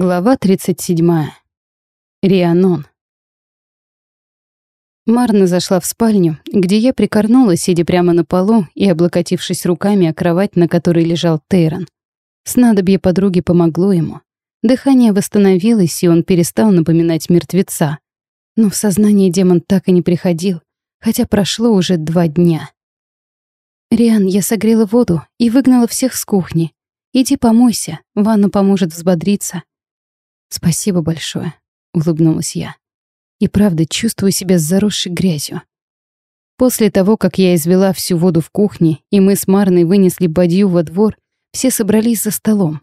Глава 37. Рианон. Марна зашла в спальню, где я прикорнула, сидя прямо на полу и облокотившись руками о кровать, на которой лежал Тейрон. Снадобье подруги помогло ему. Дыхание восстановилось, и он перестал напоминать мертвеца. Но в сознание демон так и не приходил, хотя прошло уже два дня. «Риан, я согрела воду и выгнала всех с кухни. Иди помойся, ванна поможет взбодриться». «Спасибо большое», — улыбнулась я. «И правда чувствую себя заросшей грязью». После того, как я извела всю воду в кухне, и мы с Марной вынесли бадью во двор, все собрались за столом.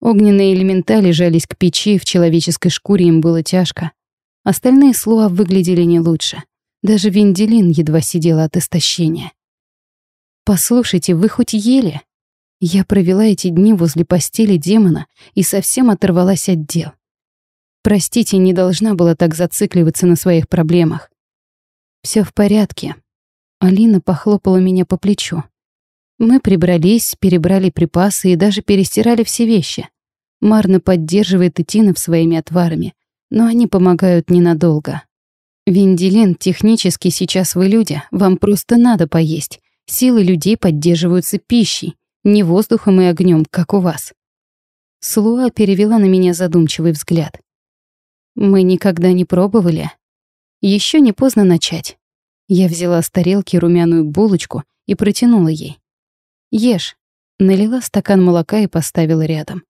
Огненные элементали жались к печи, в человеческой шкуре им было тяжко. Остальные слуа выглядели не лучше. Даже Венделин едва сидела от истощения. «Послушайте, вы хоть ели?» Я провела эти дни возле постели демона и совсем оторвалась от дел. Простите, не должна была так зацикливаться на своих проблемах. Все в порядке. Алина похлопала меня по плечу. Мы прибрались, перебрали припасы и даже перестирали все вещи. Марна поддерживает Этинов своими отварами, но они помогают ненадолго. Венделин, технически сейчас вы люди, вам просто надо поесть. Силы людей поддерживаются пищей, не воздухом и огнем, как у вас. Слуа перевела на меня задумчивый взгляд. Мы никогда не пробовали. Еще не поздно начать. Я взяла с тарелки румяную булочку и протянула ей. Ешь. Налила стакан молока и поставила рядом.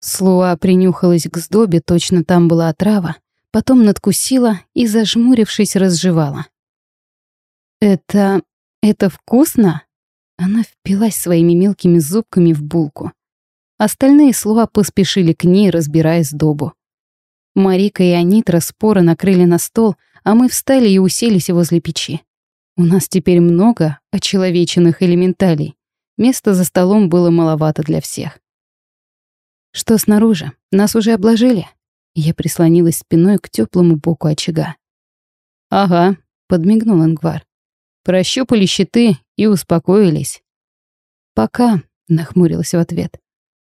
Слуа принюхалась к сдобе, точно там была отрава, потом надкусила и, зажмурившись, разжевала. «Это... это вкусно?» Она впилась своими мелкими зубками в булку. Остальные слуа поспешили к ней, разбирая сдобу. Марика и Анитра споро накрыли на стол, а мы встали и уселись возле печи. У нас теперь много очеловеченных элементалей. Места за столом было маловато для всех. «Что снаружи? Нас уже обложили?» Я прислонилась спиной к теплому боку очага. «Ага», — подмигнул Ангвар. Прощупали щиты и успокоились. «Пока», — нахмурилась в ответ.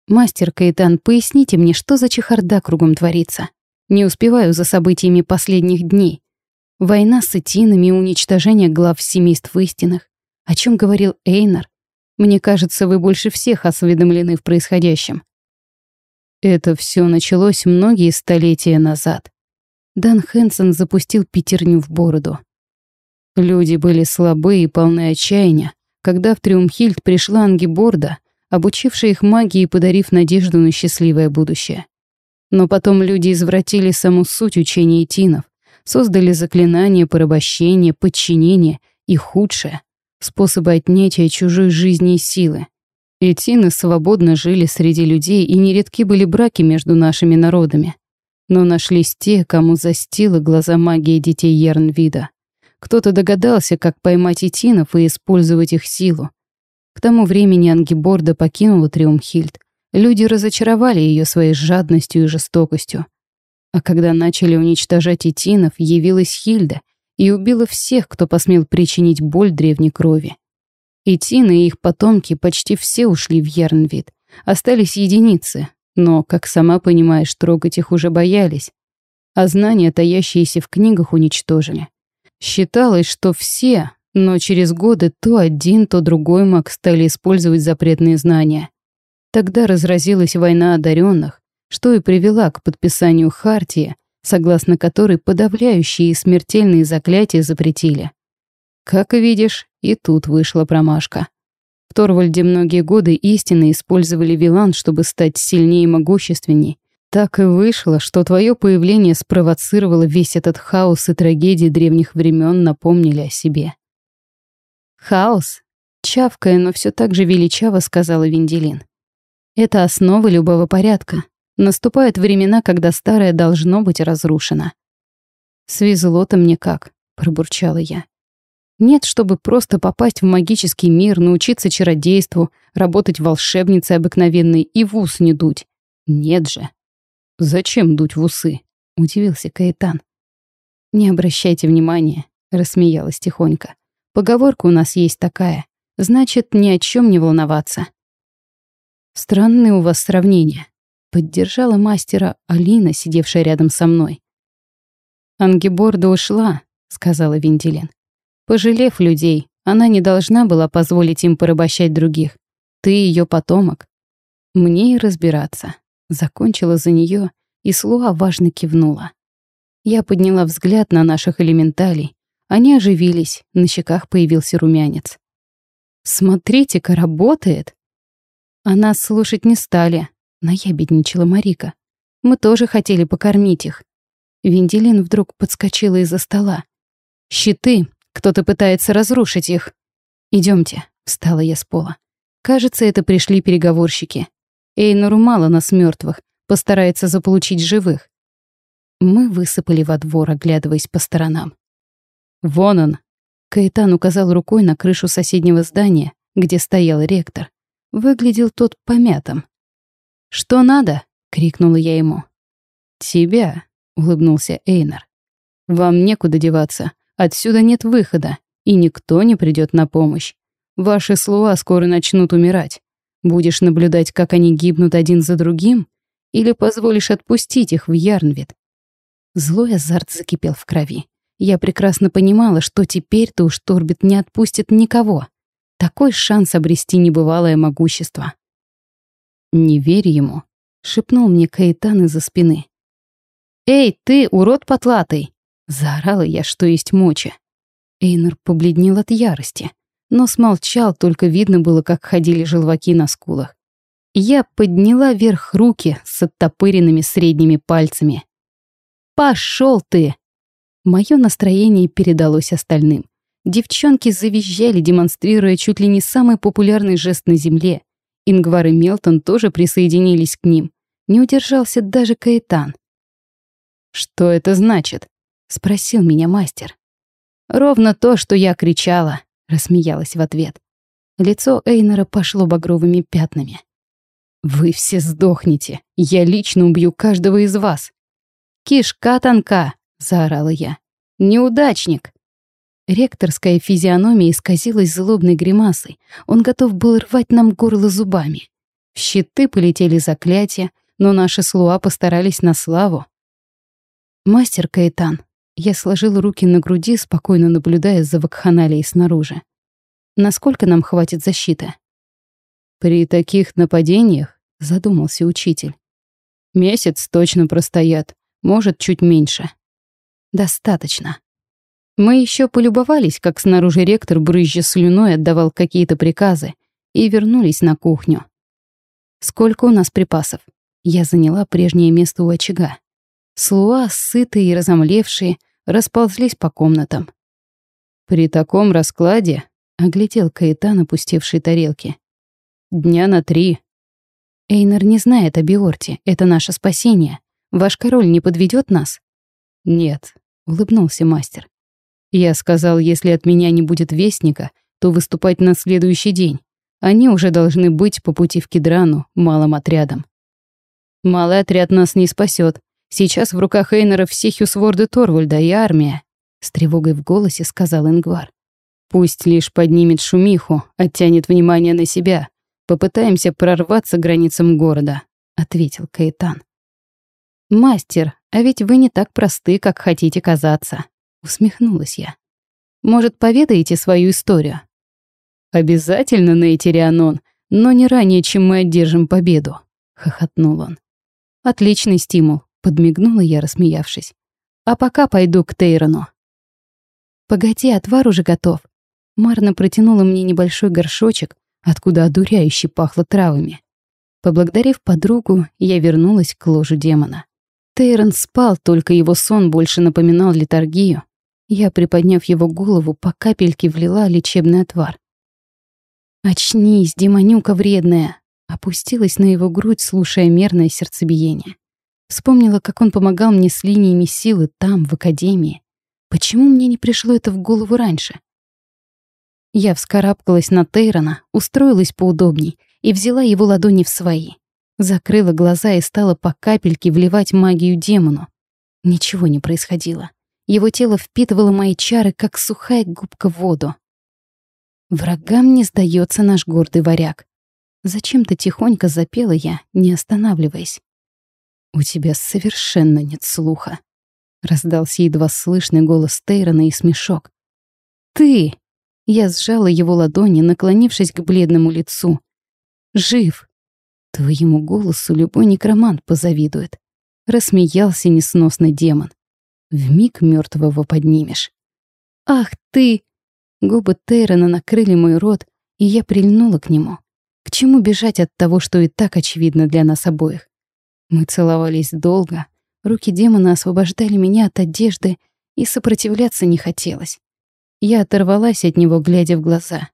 «Мастер Каэтан, поясните мне, что за чехарда кругом творится? Не успеваю за событиями последних дней. Война с этинами уничтожение глав семейств истинных. О чем говорил Эйнар? Мне кажется, вы больше всех осведомлены в происходящем». Это все началось многие столетия назад. Дан Хэнсон запустил пятерню в бороду. Люди были слабы и полны отчаяния, когда в Триумхильд пришла Ангиборда, обучившая их магии и подарив надежду на счастливое будущее. Но потом люди извратили саму суть учения Тинов, создали заклинания порабощения, подчинения и худшее — способы отнятия чужой жизни и силы. Этины свободно жили среди людей, и нередки были браки между нашими народами. Но нашлись те, кому застила глаза магии детей Ернвида. Кто-то догадался, как поймать этинов и использовать их силу. К тому времени Ангиборда покинула Триумхильд. Люди разочаровали ее своей жадностью и жестокостью. А когда начали уничтожать этинов, явилась Хильда и убила всех, кто посмел причинить боль древней крови. Этины и их потомки почти все ушли в Ярнвид. Остались единицы, но, как сама понимаешь, трогать их уже боялись. А знания, таящиеся в книгах, уничтожили. Считалось, что все, но через годы то один, то другой маг стали использовать запретные знания. Тогда разразилась война одаренных, что и привела к подписанию Хартии, согласно которой подавляющие и смертельные заклятия запретили. Как видишь, и тут вышла промашка. В Торвальде многие годы истинно использовали Вилан, чтобы стать сильнее и могущественней, так и вышло, что твое появление спровоцировало весь этот хаос и трагедии древних времен напомнили о себе. Хаос? Чавкая, но все так же величаво сказала Венделин. Это основа любого порядка. Наступают времена, когда старое должно быть разрушено. «Свезло-то мне как», — пробурчала я. «Нет, чтобы просто попасть в магический мир, научиться чародейству, работать волшебницей обыкновенной и в ус не дуть. Нет же». «Зачем дуть в усы?» — удивился Каэтан. «Не обращайте внимания», — рассмеялась тихонько. «Поговорка у нас есть такая. Значит, ни о чем не волноваться». «Странные у вас сравнения». Поддержала мастера Алина, сидевшая рядом со мной. «Ангеборда ушла», — сказала Венделин. «Пожалев людей, она не должна была позволить им порабощать других. Ты ее потомок. Мне и разбираться». Закончила за нее, и Слуа важно кивнула. Я подняла взгляд на наших элементалей. Они оживились, на щеках появился румянец. «Смотрите-ка, работает!» А нас слушать не стали, наябедничала Марика. Мы тоже хотели покормить их. Венделин вдруг подскочила из-за стола. «Щиты! Кто-то пытается разрушить их!» Идемте, встала я с пола. «Кажется, это пришли переговорщики. Эйнору мало нас мертвых, постарается заполучить живых». Мы высыпали во двор, оглядываясь по сторонам. «Вон он!» Каэтан указал рукой на крышу соседнего здания, где стоял ректор. Выглядел тот помятым. «Что надо?» — крикнула я ему. «Тебя», улыбнулся Эйнар. Вам некуда деваться. Отсюда нет выхода, и никто не придет на помощь. Ваши слова скоро начнут умирать. Будешь наблюдать, как они гибнут один за другим, или позволишь отпустить их в Ярнвид? Злой азарт закипел в крови. Я прекрасно понимала, что теперь-то уж Торбит не отпустит никого. Такой шанс обрести небывалое могущество. «Не верь ему», — шепнул мне Каэтан из-за спины. «Эй, ты, урод потлатый!» Заорала я, что есть мочи. Эйнер побледнел от ярости, но смолчал, только видно было, как ходили желваки на скулах. Я подняла вверх руки с оттопыренными средними пальцами. «Пошел ты!» Мое настроение передалось остальным. Девчонки завизжали, демонстрируя чуть ли не самый популярный жест на земле. Ингвар и Мелтон тоже присоединились к ним. Не удержался даже Каэтан. «Что это значит?» — спросил меня мастер. «Ровно то, что я кричала», — рассмеялась в ответ. Лицо Эйнера пошло багровыми пятнами. «Вы все сдохнете. Я лично убью каждого из вас». «Кишка тонка!» — заорала я. «Неудачник!» Ректорская физиономия исказилась злобной гримасой. Он готов был рвать нам горло зубами. В щиты полетели заклятия, но наши слуа постарались на славу. «Мастер Каэтан». Я сложил руки на груди, спокойно наблюдая за вакханалией снаружи. «Насколько нам хватит защиты?» «При таких нападениях», — задумался учитель, «месяц точно простоят, может, чуть меньше». «Достаточно». Мы еще полюбовались, как снаружи ректор, брызжа слюной, отдавал какие-то приказы, и вернулись на кухню. «Сколько у нас припасов?» Я заняла прежнее место у очага. Слуа, сытые и разомлевшие, расползлись по комнатам. «При таком раскладе», — оглядел Каэтан опустевшие тарелки, — «дня на три». «Эйнер не знает о Биорте, это наше спасение. Ваш король не подведет нас?» «Нет», — улыбнулся мастер. «Я сказал, если от меня не будет вестника, то выступать на следующий день. Они уже должны быть по пути в Кедрану малым отрядом». «Малый отряд нас не спасет, Сейчас в руках Эйнера все Хьюсворды Торвальда и армия», — с тревогой в голосе сказал Ингвар. «Пусть лишь поднимет шумиху, оттянет внимание на себя. Попытаемся прорваться границам города», — ответил Каэтан. «Мастер, а ведь вы не так просты, как хотите казаться», — усмехнулась я. «Может, поведаете свою историю?» «Обязательно, Нейтерианон, но не ранее, чем мы одержим победу», — хохотнул он. «Отличный стимул. Подмигнула я, рассмеявшись. А пока пойду к Тейрону. Погоди, отвар уже готов. Марна протянула мне небольшой горшочек, откуда одуряюще пахло травами. Поблагодарив подругу, я вернулась к ложу демона. Тейрон спал, только его сон больше напоминал литургию. Я, приподняв его голову, по капельке влила лечебный отвар. «Очнись, демонюка вредная!» Опустилась на его грудь, слушая мерное сердцебиение. Вспомнила, как он помогал мне с линиями силы там, в академии. Почему мне не пришло это в голову раньше? Я вскарабкалась на Тейрона, устроилась поудобней и взяла его ладони в свои. Закрыла глаза и стала по капельке вливать магию демону. Ничего не происходило. Его тело впитывало мои чары, как сухая губка в воду. Врагам не сдается наш гордый варяг. Зачем-то тихонько запела я, не останавливаясь. «У тебя совершенно нет слуха», — раздался едва слышный голос Тейрона и смешок. «Ты!» — я сжала его ладони, наклонившись к бледному лицу. «Жив!» Твоему голосу любой некромант позавидует. Рассмеялся несносный демон. В миг мертвого поднимешь. «Ах ты!» Губы Тейрона накрыли мой рот, и я прильнула к нему. К чему бежать от того, что и так очевидно для нас обоих? Мы целовались долго, руки демона освобождали меня от одежды, и сопротивляться не хотелось. Я оторвалась от него, глядя в глаза.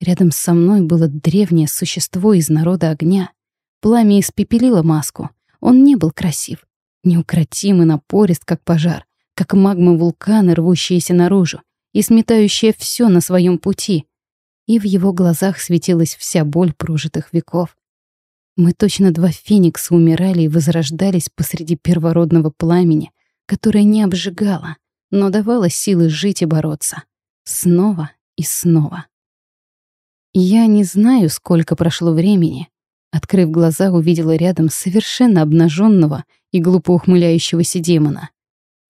Рядом со мной было древнее существо из народа огня. Пламя испепелило маску. Он не был красив. Неукротим и напорист, как пожар, как магма вулкана, рвущаяся наружу и сметающая все на своем пути. И в его глазах светилась вся боль прожитых веков. Мы точно два феникса умирали и возрождались посреди первородного пламени, которое не обжигало, но давало силы жить и бороться. Снова и снова. Я не знаю, сколько прошло времени. Открыв глаза, увидела рядом совершенно обнаженного и глупо ухмыляющегося демона.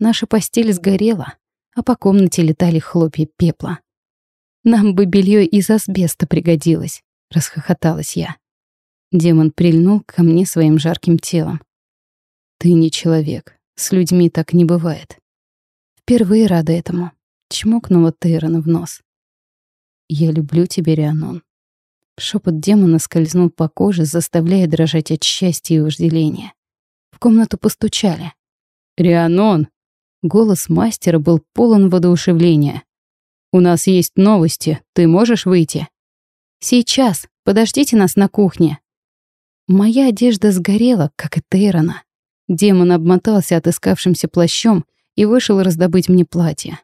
Наша постель сгорела, а по комнате летали хлопья пепла. «Нам бы белье из асбеста пригодилось», — расхохоталась я. Демон прильнул ко мне своим жарким телом. «Ты не человек. С людьми так не бывает». Впервые рада этому. Чмокнула Тейрона в нос. «Я люблю тебя, Рианон». Шепот демона скользнул по коже, заставляя дрожать от счастья и вожделения. В комнату постучали. «Рианон!» Голос мастера был полон воодушевления. «У нас есть новости. Ты можешь выйти?» «Сейчас. Подождите нас на кухне», Моя одежда сгорела, как и Тейрона. Демон обмотался отыскавшимся плащом и вышел раздобыть мне платье.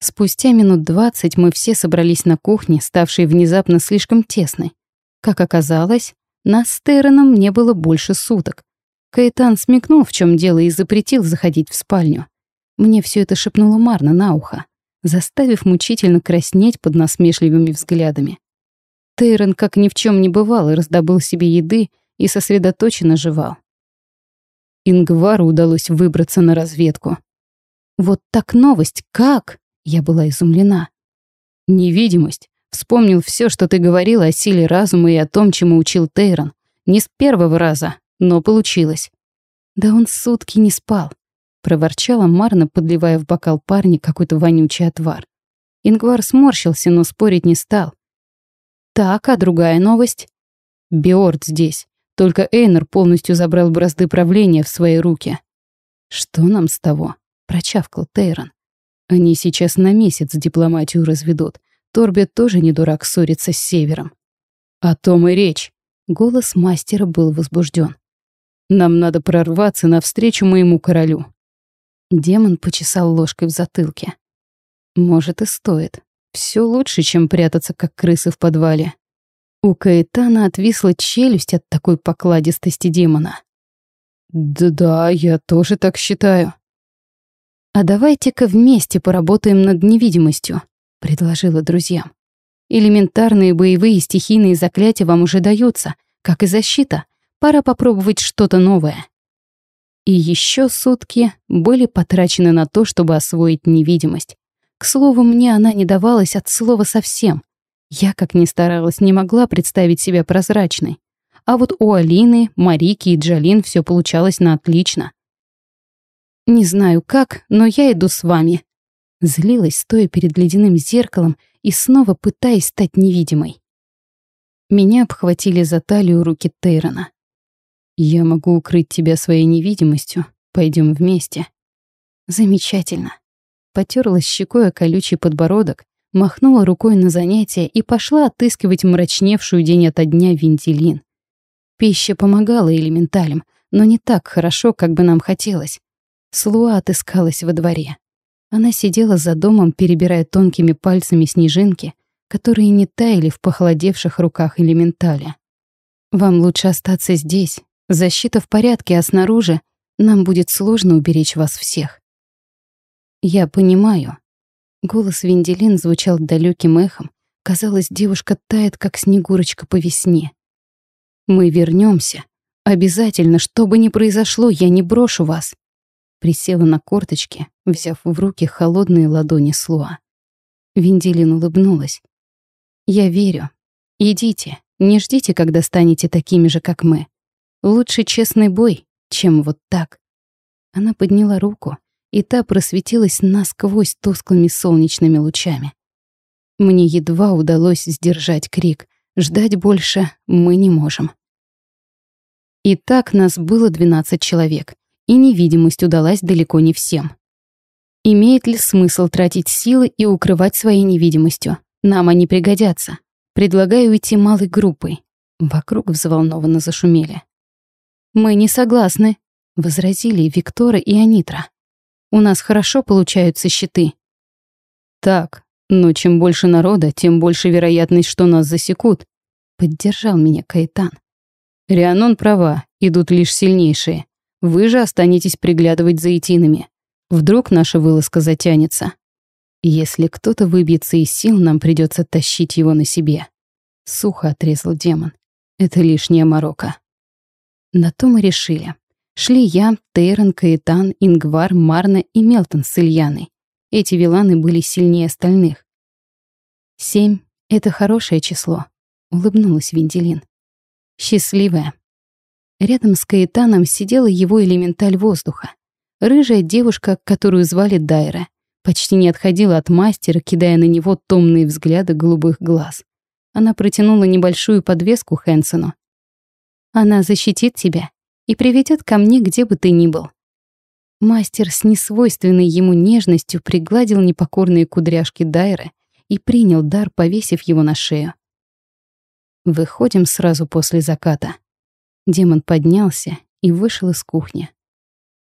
Спустя минут двадцать мы все собрались на кухне, ставшей внезапно слишком тесной. Как оказалось, нас с Тейроном не было больше суток. Каэтан смекнул, в чем дело, и запретил заходить в спальню. Мне все это шепнуло Марна на ухо, заставив мучительно краснеть под насмешливыми взглядами. Тейрон, как ни в чем не бывало, раздобыл себе еды и сосредоточенно жевал. Ингвару удалось выбраться на разведку. Вот так новость, как? Я была изумлена. Невидимость. Вспомнил все, что ты говорила о силе разума и о том, чему учил Тейрон. Не с первого раза, но получилось. Да он сутки не спал. Проворчала Марна, подливая в бокал парня какой-то вонючий отвар. Ингвар сморщился, но спорить не стал. Так, а другая новость? Биорд здесь. Только Эйнер полностью забрал бразды правления в свои руки. «Что нам с того?» — прочавкал Тейрон. «Они сейчас на месяц дипломатию разведут. Торбет тоже не дурак ссориться с Севером». «О том и речь». Голос мастера был возбужден. «Нам надо прорваться навстречу моему королю». Демон почесал ложкой в затылке. «Может, и стоит. Все лучше, чем прятаться, как крысы в подвале». У Каэтана отвисла челюсть от такой покладистости демона. «Да-да, я тоже так считаю». «А давайте-ка вместе поработаем над невидимостью», — предложила друзьям. «Элементарные боевые стихийные заклятия вам уже даются, как и защита. Пора попробовать что-то новое». И еще сутки были потрачены на то, чтобы освоить невидимость. К слову, мне она не давалась от слова совсем. Я, как ни старалась, не могла представить себя прозрачной. А вот у Алины, Марики и Джалин все получалось на отлично. «Не знаю как, но я иду с вами», — злилась, стоя перед ледяным зеркалом и снова пытаясь стать невидимой. Меня обхватили за талию руки Тейрона. «Я могу укрыть тебя своей невидимостью. Пойдем вместе». «Замечательно». Потерлась щекой о колючий подбородок, махнула рукой на занятие и пошла отыскивать мрачневшую день ото дня вентилин. Пища помогала элементалям, но не так хорошо, как бы нам хотелось. Слуа отыскалась во дворе. Она сидела за домом, перебирая тонкими пальцами снежинки, которые не таяли в похолодевших руках элементаля. «Вам лучше остаться здесь. Защита в порядке, а снаружи нам будет сложно уберечь вас всех». «Я понимаю», Голос Венделин звучал далеким эхом. Казалось, девушка тает, как снегурочка по весне. «Мы вернемся. Обязательно, что бы ни произошло, я не брошу вас. Присела на корточки, взяв в руки холодные ладони Слуа. Венделин улыбнулась. «Я верю. Идите, не ждите, когда станете такими же, как мы. Лучше честный бой, чем вот так». Она подняла руку, и та просветилась насквозь тусклыми солнечными лучами. Мне едва удалось сдержать крик. Ждать больше мы не можем. Итак, нас было 12 человек, и невидимость удалась далеко не всем. Имеет ли смысл тратить силы и укрывать своей невидимостью? Нам они пригодятся. Предлагаю уйти малой группой. Вокруг взволнованно зашумели. «Мы не согласны», — возразили Виктора и Анитра. «У нас хорошо получаются щиты». «Так, но чем больше народа, тем больше вероятность, что нас засекут», — поддержал меня Кайтан. Рианон права, идут лишь сильнейшие. Вы же останетесь приглядывать за этинами. Вдруг наша вылазка затянется. Если кто-то выбьется из сил, нам придется тащить его на себе. Сухо отрезал демон. Это лишняя морока. На то мы решили. Шли я, Тейрон, Каэтан, Ингвар, Марна и Мелтон с Ильяной. Эти виланы были сильнее остальных. «Семь — это хорошее число», — улыбнулась Венделин. «Счастливая». Рядом с Каэтаном сидела его элементаль воздуха. Рыжая девушка, которую звали Дайра, почти не отходила от мастера, кидая на него томные взгляды голубых глаз. Она протянула небольшую подвеску Хэнсону. «Она защитит тебя и приведет ко мне, где бы ты ни был», Мастер с несвойственной ему нежностью пригладил непокорные кудряшки Дайры и принял дар, повесив его на шею. Выходим сразу после заката. Демон поднялся и вышел из кухни.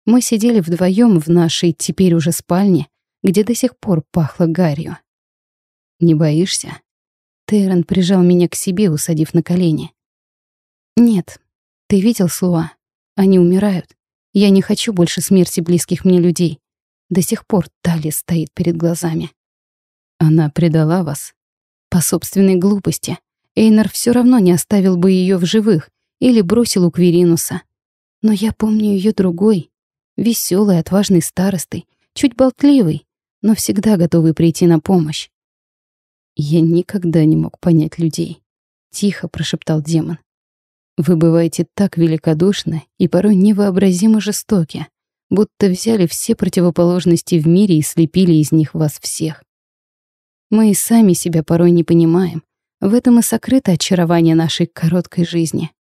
Мы сидели вдвоем в нашей теперь уже спальне, где до сих пор пахло гарью. «Не боишься?» Тейрон прижал меня к себе, усадив на колени. «Нет, ты видел Слуа? Они умирают. Я не хочу больше смерти близких мне людей. До сих пор Тали стоит перед глазами. Она предала вас. По собственной глупости. Эйнар все равно не оставил бы ее в живых или бросил у Кверинуса. Но я помню ее другой, веселой, отважной старостой, чуть болтливой, но всегда готовой прийти на помощь. Я никогда не мог понять людей. Тихо прошептал демон. Вы бываете так великодушны и порой невообразимо жестоки, будто взяли все противоположности в мире и слепили из них вас всех. Мы и сами себя порой не понимаем. В этом и сокрыто очарование нашей короткой жизни.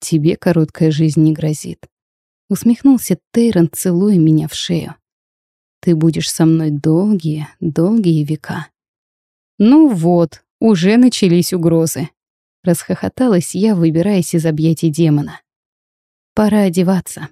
Тебе короткая жизнь не грозит. Усмехнулся Тейрон, целуя меня в шею. Ты будешь со мной долгие, долгие века. Ну вот, уже начались угрозы. Расхохоталась я, выбираясь из объятий демона. Пора одеваться.